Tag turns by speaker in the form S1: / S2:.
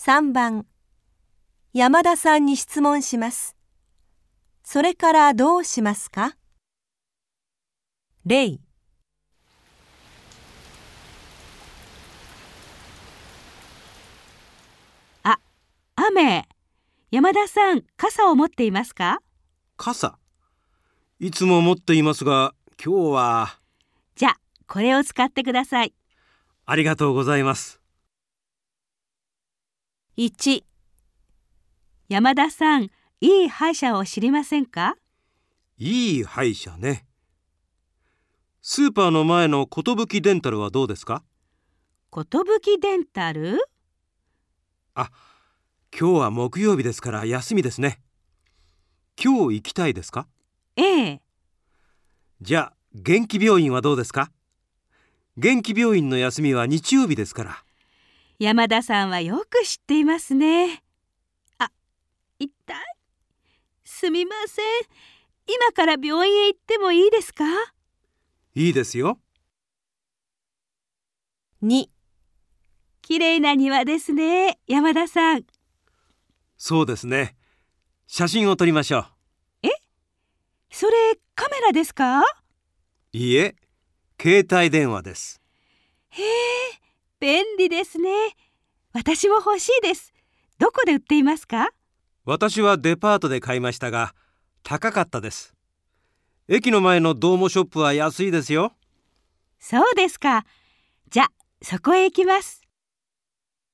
S1: 3番山田さんに質問します。それからどうしますか？例
S2: あ、雨。山田さん、傘を持っていますか？
S3: 傘いつも持っていますが、今日は。
S2: じゃ、これを使ってください。
S3: ありがとうございます。
S1: 1
S2: 山田さん、いい歯医者を知りませんか？
S3: いい歯医者ね。スーパーの前の寿デンタルはどうですか？
S2: 寿デンタル？
S3: あ、今日は木曜日ですから休みですね。今日行きたいですか？
S2: ええ。
S3: じゃあ、元気病院はどうですか？元気病院の休みは日曜日ですから。
S2: 山田さんはよく知っていますね。あ、痛い。すみません。今から病院へ行ってもいいですか？
S3: いいですよ。
S1: 2
S2: 綺麗な庭ですね、山田さん。
S3: そうですね。写真を撮りましょう。
S2: え？それカメラですか？
S3: いいえ、携帯電話です。
S2: へえ。便利ですね。私も欲しいです。どこで売っていますか？
S3: 私はデパートで買いましたが高かったです。駅の前のドームショップは安いですよ。
S2: そうですか。じゃそこへ行きます